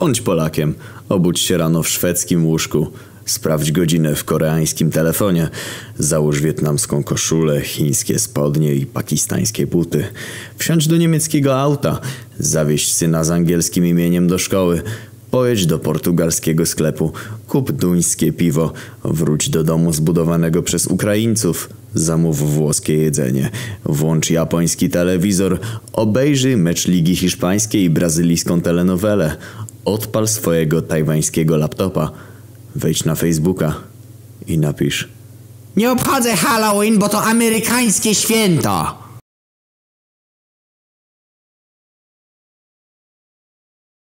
Bądź Polakiem. Obudź się rano w szwedzkim łóżku. Sprawdź godzinę w koreańskim telefonie. Załóż wietnamską koszulę, chińskie spodnie i pakistańskie buty. Wsiądź do niemieckiego auta. Zawieź syna z angielskim imieniem do szkoły. Pojedź do portugalskiego sklepu, kup duńskie piwo, wróć do domu zbudowanego przez Ukraińców, zamów włoskie jedzenie, włącz japoński telewizor, obejrzyj mecz Ligi Hiszpańskiej i brazylijską telenowelę, odpal swojego tajwańskiego laptopa, wejdź na Facebooka i napisz Nie obchodzę Halloween, bo to amerykańskie święto.